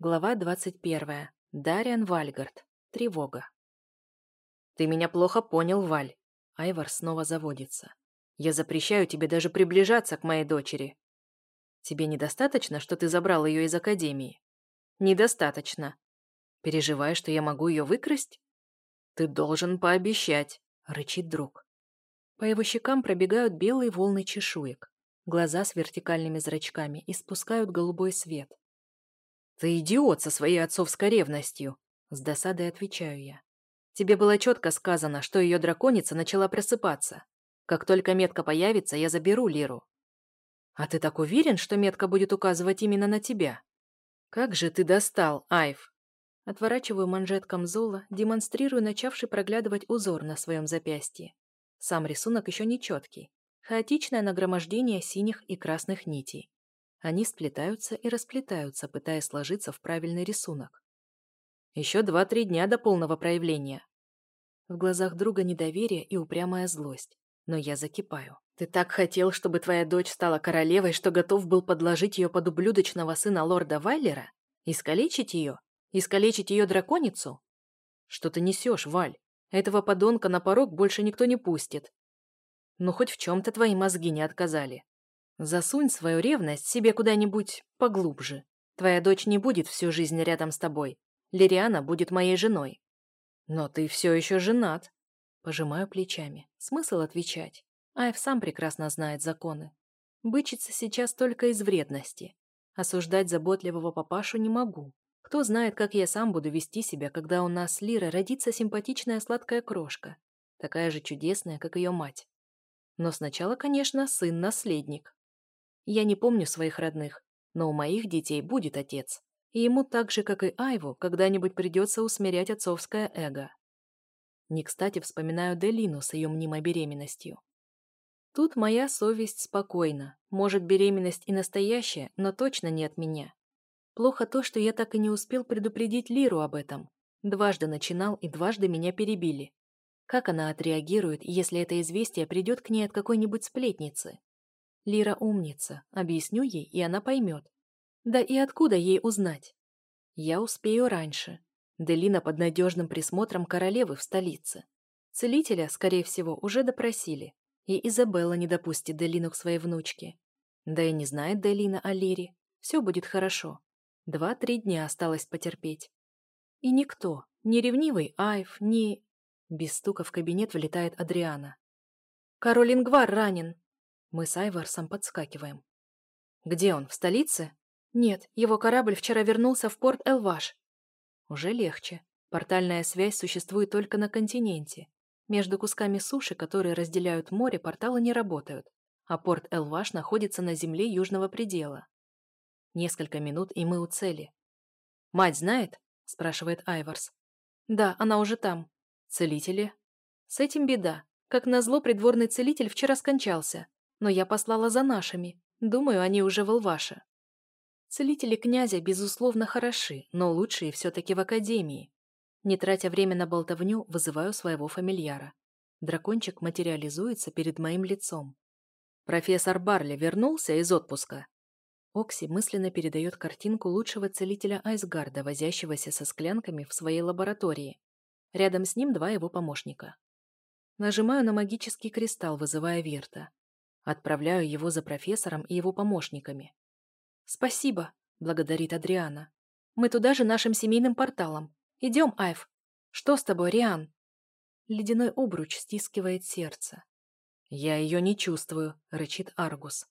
Глава 21. Дариан Вальгард. Тревога. «Ты меня плохо понял, Валь». Айвар снова заводится. «Я запрещаю тебе даже приближаться к моей дочери». «Тебе недостаточно, что ты забрал ее из академии?» «Недостаточно. Переживаешь, что я могу ее выкрасть?» «Ты должен пообещать», — рычит друг. По его щекам пробегают белые волны чешуек. Глаза с вертикальными зрачками испускают голубой свет. «Ты идиот со своей отцовской ревностью!» С досадой отвечаю я. «Тебе было четко сказано, что ее драконица начала просыпаться. Как только метка появится, я заберу Лиру». «А ты так уверен, что метка будет указывать именно на тебя?» «Как же ты достал, Айв!» Отворачиваю манжет камзола, демонстрирую начавший проглядывать узор на своем запястье. Сам рисунок еще не четкий. Хаотичное нагромождение синих и красных нитей. Они сплетаются и расплетаются, пытаясь сложиться в правильный рисунок. Еще два-три дня до полного проявления. В глазах друга недоверие и упрямая злость. Но я закипаю. Ты так хотел, чтобы твоя дочь стала королевой, что готов был подложить ее под ублюдочного сына лорда Вайлера? Искалечить ее? Искалечить ее драконицу? Что ты несешь, Валь? Этого подонка на порог больше никто не пустит. Ну, хоть в чем-то твои мозги не отказали. Засунь свою ревность себе куда-нибудь поглубже. Твоя дочь не будет всю жизнь рядом с тобой. Лириана будет моей женой. Но ты все еще женат. Пожимаю плечами. Смысл отвечать? Айв сам прекрасно знает законы. Бычиться сейчас только из вредности. Осуждать заботливого папашу не могу. Кто знает, как я сам буду вести себя, когда у нас с Лирой родится симпатичная сладкая крошка, такая же чудесная, как ее мать. Но сначала, конечно, сын-наследник. Я не помню своих родных, но у моих детей будет отец. И ему так же, как и Айву, когда-нибудь придется усмирять отцовское эго. Не кстати вспоминаю Делину с ее мнимой беременностью. Тут моя совесть спокойна. Может, беременность и настоящая, но точно не от меня. Плохо то, что я так и не успел предупредить Лиру об этом. Дважды начинал и дважды меня перебили. Как она отреагирует, если это известие придет к ней от какой-нибудь сплетницы? Лира умница, объясню ей, и она поймет. Да и откуда ей узнать? Я успею раньше. Делина под надежным присмотром королевы в столице. Целителя, скорее всего, уже допросили, и Изабелла не допустит Делину к своей внучке. Да и не знает Делина о Лире. Все будет хорошо. Два-три дня осталось потерпеть. И никто, ни ревнивый Айв, ни... Без стука в кабинет влетает Адриана. «Король Ингвар ранен!» Мы с Айварсом подскакиваем. «Где он, в столице?» «Нет, его корабль вчера вернулся в порт Элваш». «Уже легче. Портальная связь существует только на континенте. Между кусками суши, которые разделяют море, порталы не работают, а порт Элваш находится на земле южного предела. Несколько минут, и мы у цели. «Мать знает?» – спрашивает Айварс. «Да, она уже там. Целители?» «С этим беда. Как назло, придворный целитель вчера скончался но я послала за нашими. Думаю, они уже в Илваше. Целители князя, безусловно, хороши, но лучшие все-таки в академии. Не тратя время на болтовню, вызываю своего фамильяра. Дракончик материализуется перед моим лицом. Профессор Барли вернулся из отпуска. Окси мысленно передает картинку лучшего целителя Айсгарда, возящегося со склянками в своей лаборатории. Рядом с ним два его помощника. Нажимаю на магический кристалл, вызывая Верта. Отправляю его за профессором и его помощниками. «Спасибо», — благодарит Адриана. «Мы туда же нашим семейным порталом. Идем, Айв. Что с тобой, Риан?» Ледяной обруч стискивает сердце. «Я ее не чувствую», — рычит Аргус.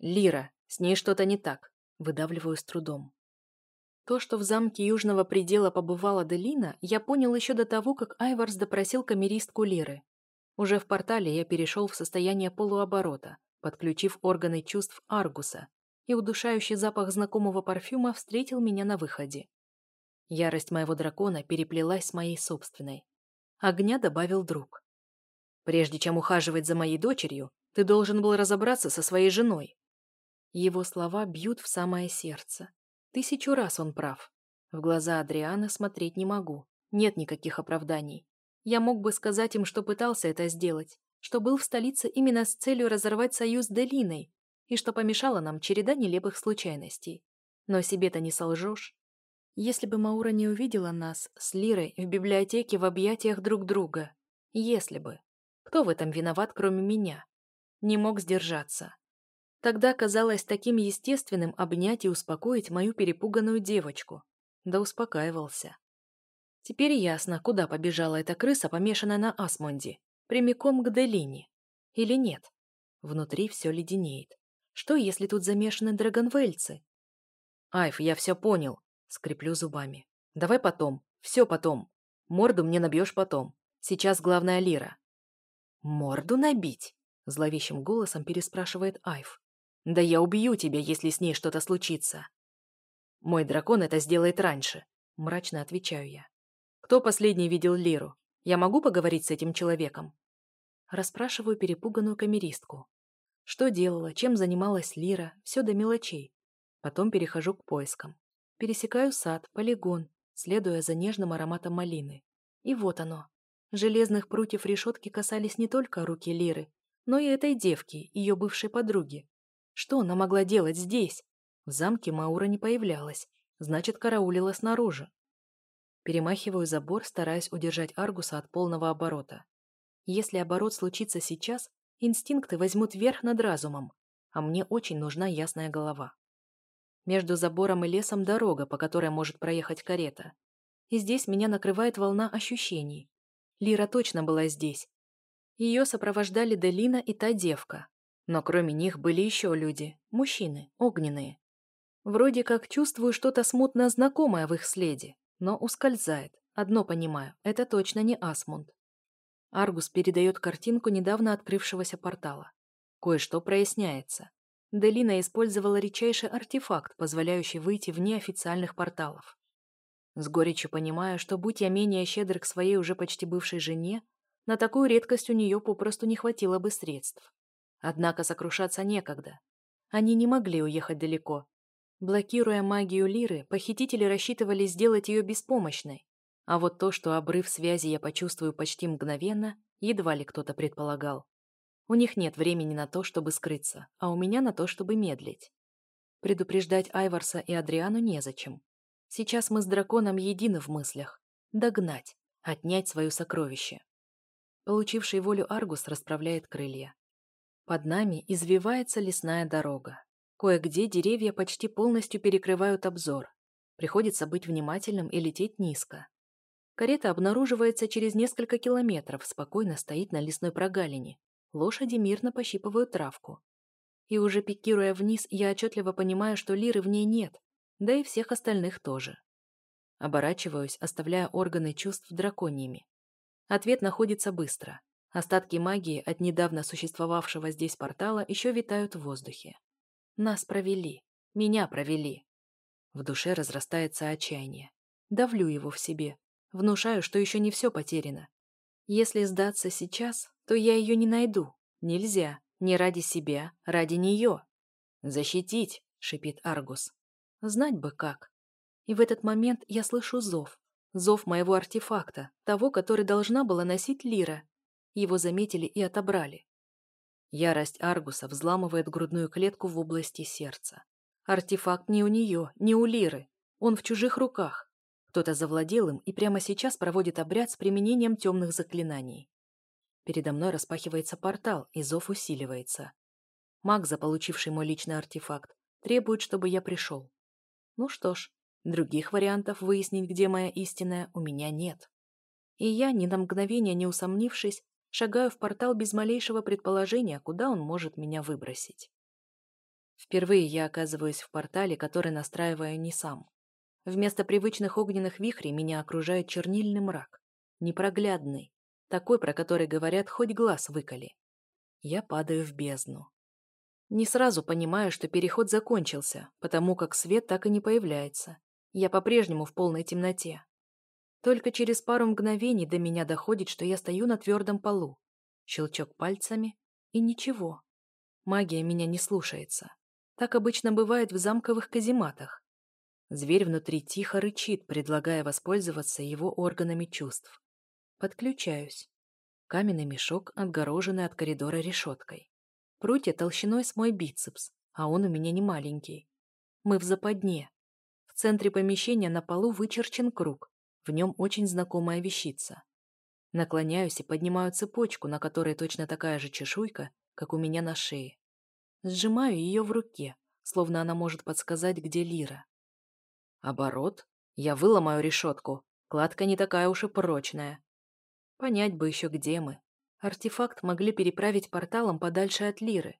«Лира, с ней что-то не так», — выдавливаю с трудом. То, что в замке Южного предела побывала Делина, я понял еще до того, как Айварс допросил камеристку Лиры. Уже в портале я перешел в состояние полуоборота, подключив органы чувств Аргуса, и удушающий запах знакомого парфюма встретил меня на выходе. Ярость моего дракона переплелась с моей собственной. Огня добавил друг. «Прежде чем ухаживать за моей дочерью, ты должен был разобраться со своей женой». Его слова бьют в самое сердце. Тысячу раз он прав. В глаза Адриана смотреть не могу. Нет никаких оправданий. Я мог бы сказать им, что пытался это сделать, что был в столице именно с целью разорвать союз с Делиной, и что помешала нам череда нелепых случайностей. Но себе-то не солжешь. Если бы Маура не увидела нас с Лирой в библиотеке в объятиях друг друга. Если бы. Кто в этом виноват, кроме меня? Не мог сдержаться. Тогда казалось таким естественным обнять и успокоить мою перепуганную девочку. Да успокаивался. Теперь ясно, куда побежала эта крыса, помешанная на Асмонде. Прямиком к Делине. Или нет? Внутри все леденеет. Что, если тут замешаны драгонвельцы? Айф, я все понял. Скреплю зубами. Давай потом. Все потом. Морду мне набьешь потом. Сейчас главная лира. Морду набить? Зловещим голосом переспрашивает Айф. Да я убью тебя, если с ней что-то случится. Мой дракон это сделает раньше. Мрачно отвечаю я. Кто последний видел Лиру? Я могу поговорить с этим человеком? Расспрашиваю перепуганную камеристку. Что делала, чем занималась Лира, все до мелочей. Потом перехожу к поискам. Пересекаю сад, полигон, следуя за нежным ароматом малины. И вот оно. Железных прутьев решетки касались не только руки Лиры, но и этой девки, ее бывшей подруги. Что она могла делать здесь? В замке Маура не появлялась, значит, караулила снаружи. Перемахиваю забор, стараясь удержать Аргуса от полного оборота. Если оборот случится сейчас, инстинкты возьмут верх над разумом, а мне очень нужна ясная голова. Между забором и лесом дорога, по которой может проехать карета. И здесь меня накрывает волна ощущений. Лира точно была здесь. Ее сопровождали Делина и та девка. Но кроме них были еще люди, мужчины, огненные. Вроде как чувствую что-то смутно знакомое в их следе, но ускользает. Одно понимаю, это точно не Асмунд. Аргус передает картинку недавно открывшегося портала. Кое-что проясняется. Делина использовала редчайший артефакт, позволяющий выйти вне официальных порталов. С горечью понимаю, что будь я менее щедр к своей уже почти бывшей жене, на такую редкость у нее попросту не хватило бы средств. Однако сокрушаться некогда. Они не могли уехать далеко. Блокируя магию Лиры, похитители рассчитывали сделать ее беспомощной, а вот то, что обрыв связи я почувствую почти мгновенно, едва ли кто-то предполагал. У них нет времени на то, чтобы скрыться, а у меня на то, чтобы медлить. Предупреждать Айварса и Адриану незачем. Сейчас мы с драконом едины в мыслях. Догнать, отнять свое сокровище. Получивший волю Аргус расправляет крылья. Под нами извивается лесная дорога. Кое-где деревья почти полностью перекрывают обзор. Приходится быть внимательным и лететь низко. Карета обнаруживается через несколько километров, спокойно стоит на лесной прогалине. Лошади мирно пощипывают травку. И уже пикируя вниз, я отчетливо понимаю, что лиры в ней нет, да и всех остальных тоже. Оборачиваюсь, оставляя органы чувств драконьями. Ответ находится быстро. Остатки магии от недавно существовавшего здесь портала еще витают в воздухе. Нас провели. Меня провели. В душе разрастается отчаяние. Давлю его в себе, Внушаю, что еще не все потеряно. Если сдаться сейчас, то я ее не найду. Нельзя. Не ради себя, ради нее. «Защитить!» — шипит Аргус. Знать бы как. И в этот момент я слышу зов. Зов моего артефакта, того, который должна была носить Лира. Его заметили и отобрали. Ярость Аргуса взламывает грудную клетку в области сердца. Артефакт не у нее, не у Лиры. Он в чужих руках. Кто-то завладел им и прямо сейчас проводит обряд с применением темных заклинаний. Передо мной распахивается портал, и зов усиливается. Маг, заполучивший мой личный артефакт, требует, чтобы я пришел. Ну что ж, других вариантов выяснить, где моя истинная, у меня нет. И я, ни на мгновение не усомнившись, шагаю в портал без малейшего предположения, куда он может меня выбросить. Впервые я оказываюсь в портале, который настраиваю не сам. Вместо привычных огненных вихрей меня окружает чернильный мрак. Непроглядный. Такой, про который говорят, хоть глаз выколи. Я падаю в бездну. Не сразу понимаю, что переход закончился, потому как свет так и не появляется. Я по-прежнему в полной темноте. Только через пару мгновений до меня доходит, что я стою на твердом полу. Щелчок пальцами и ничего. Магия меня не слушается. Так обычно бывает в замковых казематах. Зверь внутри тихо рычит, предлагая воспользоваться его органами чувств. Подключаюсь. Каменный мешок, отгороженный от коридора решеткой. Прутья толщиной с мой бицепс, а он у меня не маленький. Мы в западне. В центре помещения на полу вычерчен круг, в нем очень знакомая вещица. Наклоняюсь и поднимаю цепочку, на которой точно такая же чешуйка, как у меня на шее. Сжимаю ее в руке, словно она может подсказать, где лира. Оборот. Я выломаю решетку. Кладка не такая уж и прочная. Понять бы еще, где мы. Артефакт могли переправить порталом подальше от лиры.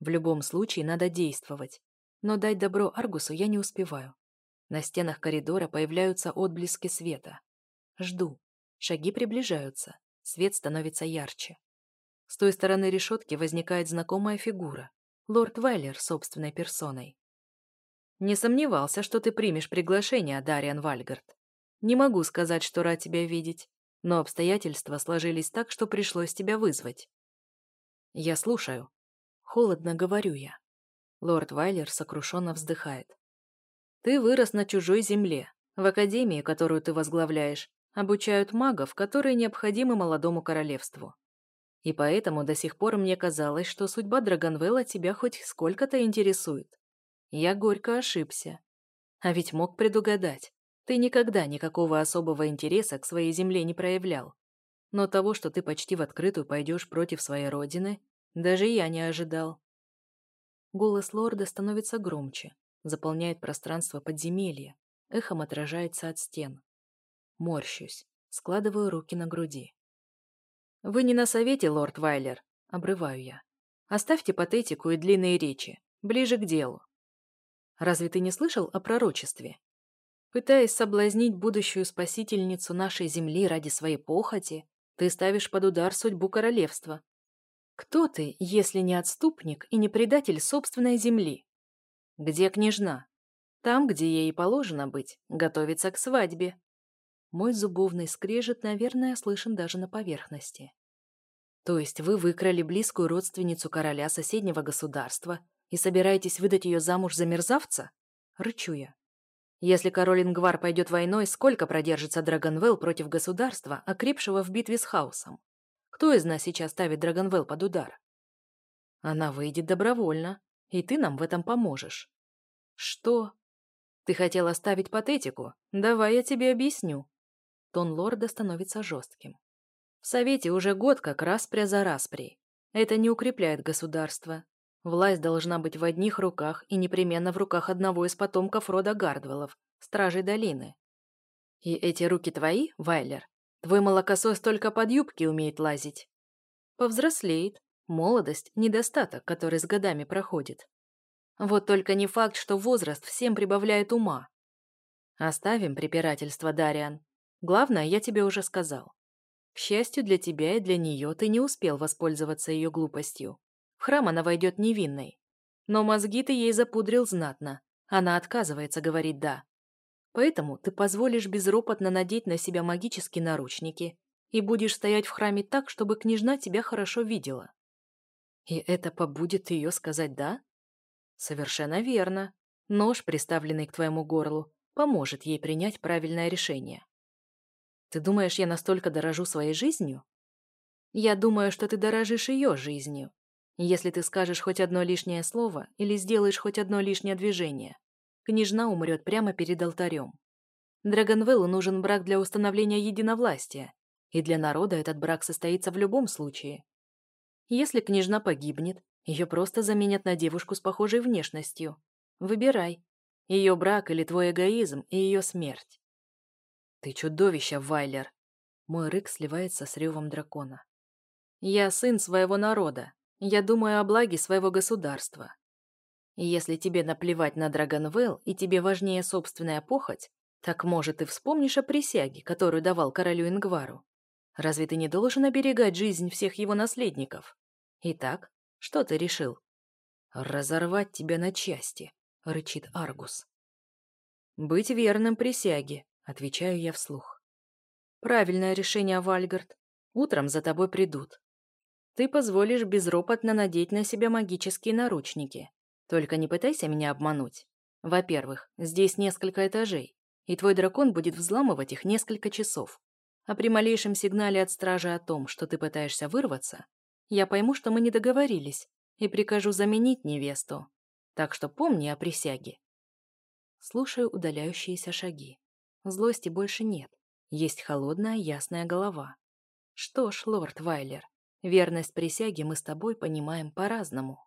В любом случае надо действовать. Но дать добро Аргусу я не успеваю. На стенах коридора появляются отблески света. Жду. Шаги приближаются. Свет становится ярче. С той стороны решетки возникает знакомая фигура. Лорд Вайлер собственной персоной. «Не сомневался, что ты примешь приглашение, Дариан Вальгард. Не могу сказать, что рад тебя видеть, но обстоятельства сложились так, что пришлось тебя вызвать». «Я слушаю». Холодно говорю я. Лорд Вайлер сокрушенно вздыхает. «Ты вырос на чужой земле. В академии, которую ты возглавляешь, обучают магов, которые необходимы молодому королевству. И поэтому до сих пор мне казалось, что судьба Драгонвелла тебя хоть сколько-то интересует. Я горько ошибся. А ведь мог предугадать. Ты никогда никакого особого интереса к своей земле не проявлял. Но того, что ты почти в открытую пойдешь против своей родины, даже я не ожидал. Голос лорда становится громче, заполняет пространство подземелья, эхом отражается от стен. Морщусь, складываю руки на груди. «Вы не на совете, лорд Вайлер», — обрываю я. «Оставьте патетику и длинные речи. Ближе к делу. Разве ты не слышал о пророчестве? Пытаясь соблазнить будущую спасительницу нашей земли ради своей похоти, ты ставишь под удар судьбу королевства. Кто ты, если не отступник и не предатель собственной земли? Где княжна? Там, где ей положено быть, готовится к свадьбе. Мой зубовный скрежет, наверное, слышен даже на поверхности. То есть вы выкрали близкую родственницу короля соседнего государства и собираетесь выдать ее замуж за мерзавца? Рычу я. Если король Ингвар пойдет войной, сколько продержится Драгонвелл против государства, окрепшего в битве с хаосом? Кто из нас сейчас ставит Драгонвелл под удар? Она выйдет добровольно, и ты нам в этом поможешь. Что? Ты хотел оставить патетику? Давай я тебе объясню. Тон лорда становится жестким. В Совете уже год как распря за распрей. Это не укрепляет государство. Власть должна быть в одних руках и непременно в руках одного из потомков рода Гардвеллов, стражей долины. И эти руки твои, Вайлер? Твой молокосос только под юбки умеет лазить. Повзрослеет. Молодость – недостаток, который с годами проходит. Вот только не факт, что возраст всем прибавляет ума. Оставим препирательство, Дариан. Главное, я тебе уже сказал. К счастью для тебя и для нее, ты не успел воспользоваться ее глупостью. В храм она войдет невинной. Но мозги ты ей запудрил знатно. Она отказывается говорить «да». Поэтому ты позволишь безропотно надеть на себя магические наручники и будешь стоять в храме так, чтобы княжна тебя хорошо видела. И это побудет ее сказать «да»? Совершенно верно. Нож, приставленный к твоему горлу, поможет ей принять правильное решение. Ты думаешь, я настолько дорожу своей жизнью? Я думаю, что ты дорожишь ее жизнью. Если ты скажешь хоть одно лишнее слово или сделаешь хоть одно лишнее движение, княжна умрет прямо перед алтарем. Драгонвеллу нужен брак для установления единовластия, и для народа этот брак состоится в любом случае. Если княжна погибнет, ее просто заменят на девушку с похожей внешностью. Выбирай. Ее брак или твой эгоизм и ее смерть. «Ты чудовище, Вайлер!» Мой рык сливается с ревом дракона. «Я сын своего народа. Я думаю о благе своего государства. И если тебе наплевать на Драгонвелл и тебе важнее собственная похоть, так, может, ты вспомнишь о присяге, которую давал королю Ингвару. Разве ты не должен оберегать жизнь всех его наследников? Итак, что ты решил?» «Разорвать тебя на части», — рычит Аргус. «Быть верным присяге, Отвечаю я вслух. Правильное решение, Вальгард. Утром за тобой придут. Ты позволишь безропотно надеть на себя магические наручники. Только не пытайся меня обмануть. Во-первых, здесь несколько этажей, и твой дракон будет взламывать их несколько часов а при малейшем сигнале от стражи о том, что ты пытаешься вырваться, я пойму, что мы не договорились, и прикажу заменить невесту. Так что помни о присяге. Слушаю удаляющиеся шаги. Злости больше нет. Есть холодная, ясная голова. Что ж, лорд Вайлер, верность присяге мы с тобой понимаем по-разному.